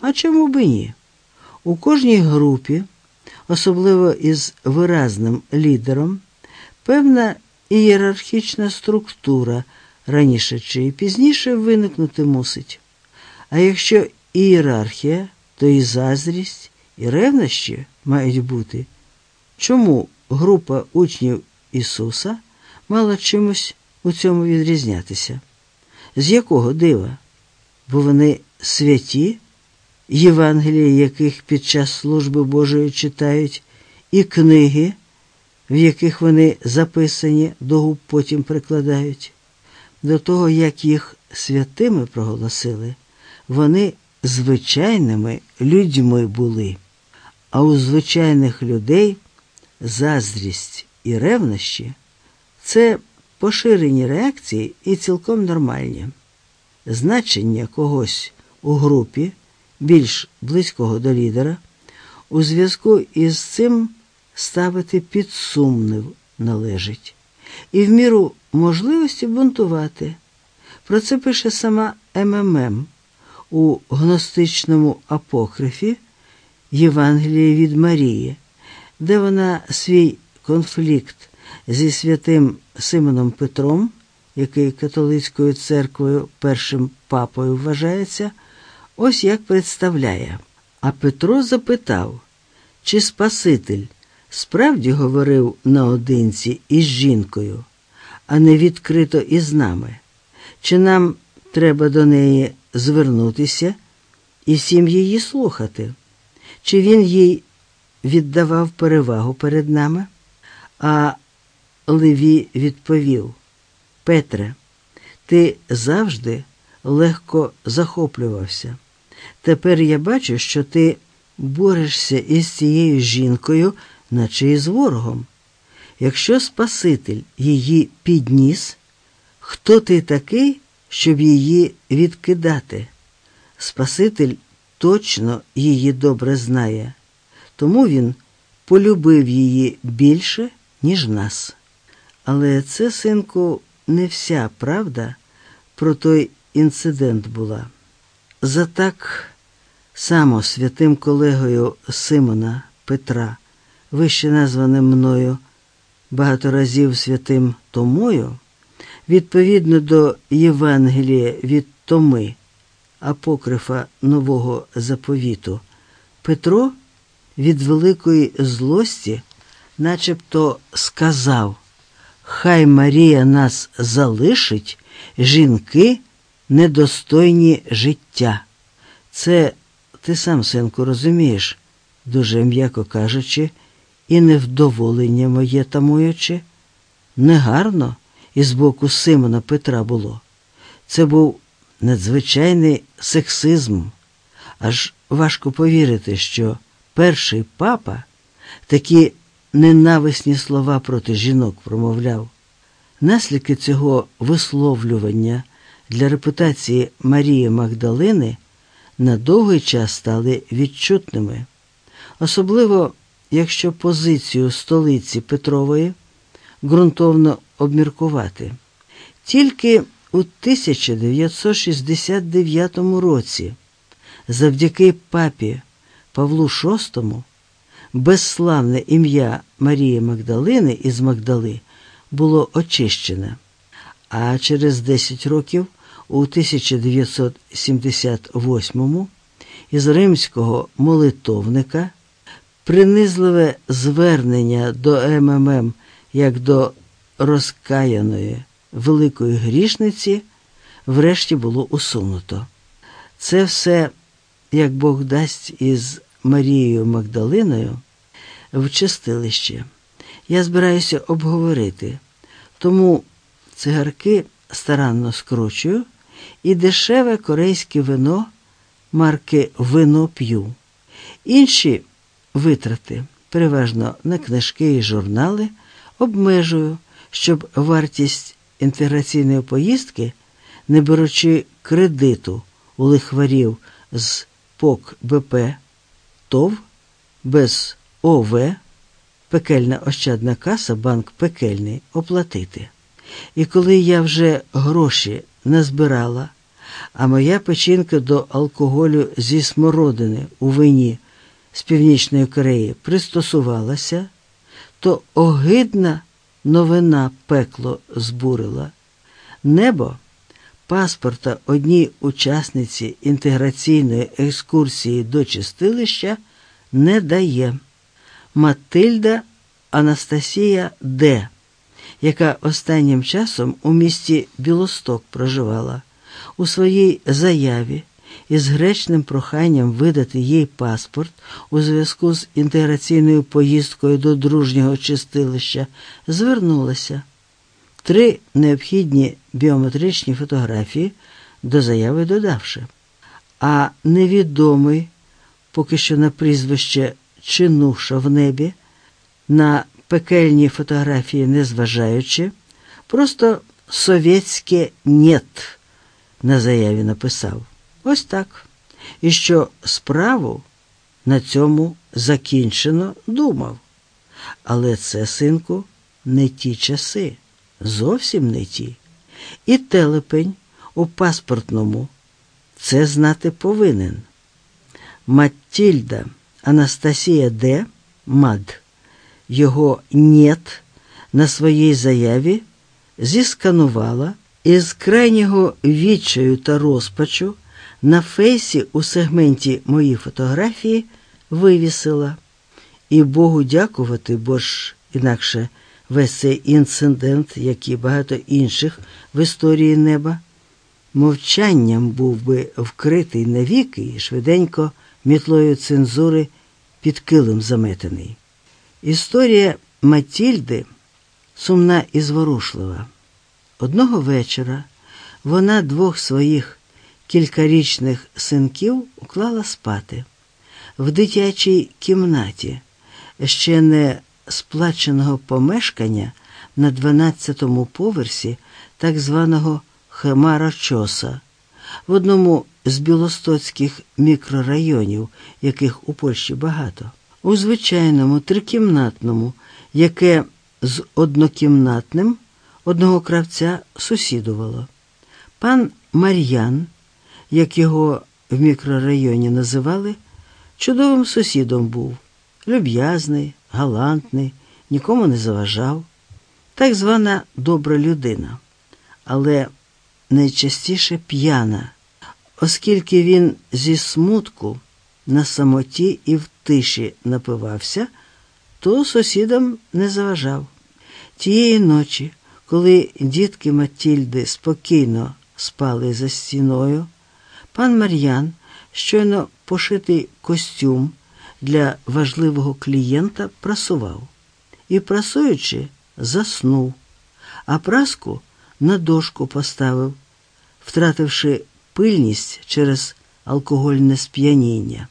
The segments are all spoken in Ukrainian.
А чому би ні? У кожній групі, особливо із виразним лідером, певна ієрархічна структура раніше чи пізніше виникнути мусить. А якщо ієрархія, то і заздрість, і ревнощі мають бути. Чому група учнів Ісуса мала чимось у цьому відрізнятися? З якого дива? Бо вони святі, Євангелії яких під час служби Божої читають, і книги, в яких вони записані, до губ потім прикладають. До того, як їх святими проголосили, вони звичайними людьми були, а у звичайних людей заздрість і ревнощі це поширені реакції і цілком нормальні. Значення когось у групі, більш близького до лідера, у зв'язку із цим ставити під сумнив належить і в міру можливості бунтувати. Про це пише сама МММ у гностичному апокрифі Євангелії від Марії, де вона свій конфлікт зі святим Симоном Петром, який католицькою церквою першим папою вважається, ось як представляє. А Петро запитав, чи Спаситель справді говорив наодинці із жінкою, а не відкрито із нами, чи нам треба до неї звернутися і всім її слухати, чи він їй віддавав перевагу перед нами? А Леві відповів: Петре, ти завжди легко захоплювався. Тепер я бачу, що ти борешся із цією жінкою, наче із ворогом. Якщо Спаситель її підніс, хто ти такий, щоб її відкидати? Спаситель точно її добре знає, тому він полюбив її більше, ніж нас. Але це, синку, не вся правда про той інцидент була. За так само святим колегою Симона Петра, вище названим мною багато разів святим Томою, відповідно до Євангелія від Томи, апокрифа Нового заповіту, Петро від великої злості, начебто сказав. Хай Марія нас залишить, жінки недостойні життя. Це ти сам, синку, розумієш, дуже м'яко кажучи, і невдоволення моє тамуючи. Негарно із боку Симона Петра було. Це був надзвичайний сексизм. Аж важко повірити, що перший папа такі ненависні слова проти жінок промовляв. Наслідки цього висловлювання для репутації Марії Магдалини на довгий час стали відчутними, особливо якщо позицію столиці Петрової ґрунтовно обміркувати. Тільки у 1969 році, завдяки папі Павлу VI, безславне ім'я Марії Магдалини із Магдали було очищене, а через 10 років, у 1978-му, із римського молитовника принизливе звернення до МММ як до розкаяної великої грішниці врешті було усунуто. Це все, як Бог дасть із Марією Магдалиною в чистилище. Я збираюся обговорити, тому цигарки старанно скручую і дешеве корейське вино марки Вино п'ю. Інші витрати, переважно на книжки і журнали, обмежую, щоб вартість інтеграційної поїздки, не беручи кредиту у лихварів з ПОК БП, ТОВ, без ОВ, пекельна ощадна каса, банк пекельний, оплатити. І коли я вже гроші назбирала, а моя печінка до алкоголю зі смородини у вині з Північної Кореї пристосувалася, то огидна новина пекло збурила. Небо паспорта одній учасниці інтеграційної екскурсії до чистилища не дає. Матильда Анастасія Д., яка останнім часом у місті Білосток проживала, у своїй заяві із гречним проханням видати їй паспорт у зв'язку з інтеграційною поїздкою до дружнього чистилища, звернулася три необхідні біометричні фотографії до заяви додавши. А невідомий, поки що на прізвище Чинуша в небі, на пекельні фотографії незважаючи, просто совєтське «нєт» на заяві написав. Ось так. І що справу на цьому закінчено думав. Але це, синку, не ті часи, зовсім не ті. І телепень у паспортному це знати повинен. Матільда Анастасія Д. Мад його «нєт» на своїй заяві зісканувала і з крайнього відчаю та розпачу на фейсі у сегменті мої фотографії вивісила. І Богу дякувати, бо ж інакше весь цей інцидент, як і багато інших в історії неба, мовчанням був би вкритий навіки і швиденько мітлою цензури під килим заметений. Історія Матільди сумна і зворушлива. Одного вечора вона двох своїх кількарічних синків уклала спати в дитячій кімнаті, ще не сплаченого помешкання на 12-му поверсі так званого Хемарачоса, в одному з білостоцьких мікрорайонів, яких у Польщі багато, у звичайному трикімнатному, яке з однокімнатним одного кравця сусідувало. Пан Мар'ян, як його в мікрорайоні називали, чудовим сусідом був, люб'язний, галантний, нікому не заважав, так звана добра людина, але найчастіше п'яна, оскільки він зі смутку на самоті і в тиші напивався, то сусідам не заважав. Тієї ночі, коли дітки Матільди спокійно спали за стіною, пан Мар'ян, щойно пошитий костюм для важливого клієнта, прасував і, прасуючи, заснув, а праску на дошку поставив, втративши пильність через алкогольне сп'яніння.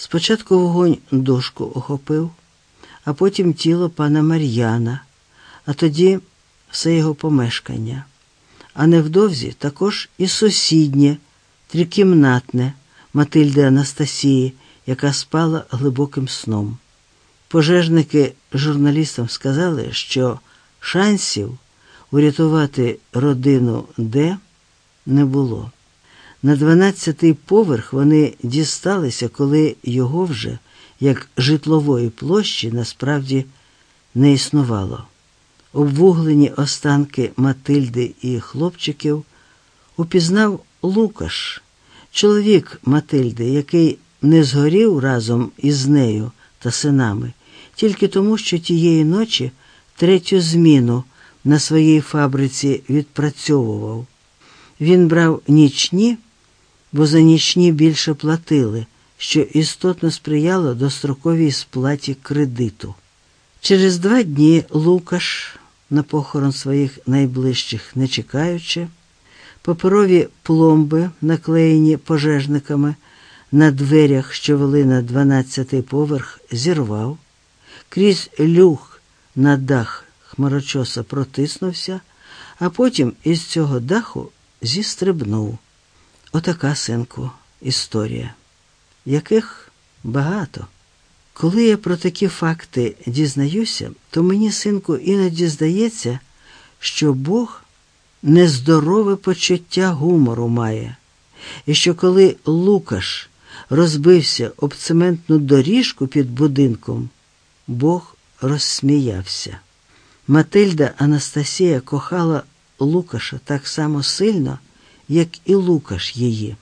Спочатку вогонь дошку охопив, а потім тіло пана Мар'яна, а тоді все його помешкання, а невдовзі також і сусіднє, трикімнатне Матильди Анастасії, яка спала глибоким сном. Пожежники журналістам сказали, що шансів урятувати родину Д не було. На дванадцятий поверх вони дісталися, коли його вже, як житлової площі, насправді не існувало. Обвуглені останки Матильди і хлопчиків упізнав Лукаш, чоловік Матильди, який не згорів разом із нею та синами, тільки тому, що тієї ночі третю зміну на своїй фабриці відпрацьовував. Він брав нічні, бо за нічні більше платили, що істотно сприяло достроковій сплаті кредиту. Через два дні Лукаш, на похорон своїх найближчих не чекаючи, паперові пломби, наклеєні пожежниками на дверях, що вели на 12-й поверх, зірвав, крізь люх на дах хмарочоса протиснувся, а потім із цього даху зістрибнув. Отака, синку, історія, яких багато. Коли я про такі факти дізнаюся, то мені, синку, іноді здається, що Бог нездорове почуття гумору має. і що коли Лукаш розбився об цементну доріжку під будинком, Бог розсміявся. Матильда Анастасія кохала Лукаша так само сильно, як і Лукаш її.